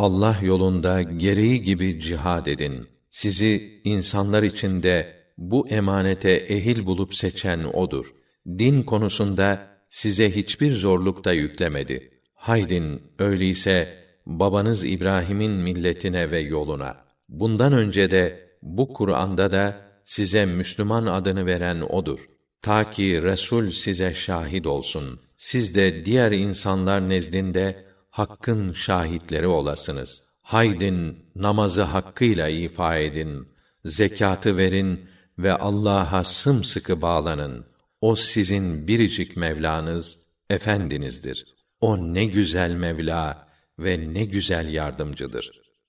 Allah yolunda gereği gibi cihad edin. Sizi insanlar içinde bu emanete ehil bulup seçen odur. Din konusunda size hiçbir zorluk da yüklemedi. Haydin öyleyse babanız İbrahim'in milletine ve yoluna. Bundan önce de bu Kur'an'da da size Müslüman adını veren odur. Ta ki Resul size şahit olsun. Siz de diğer insanlar nezdinde hakkın şahitleri olasınız. Haydin namazı hakkıyla ifa edin, zekatı verin ve Allah'a sımsıkı bağlanın. O sizin biricik Mevlanız, efendinizdir. O ne güzel Mevla ve ne güzel yardımcıdır.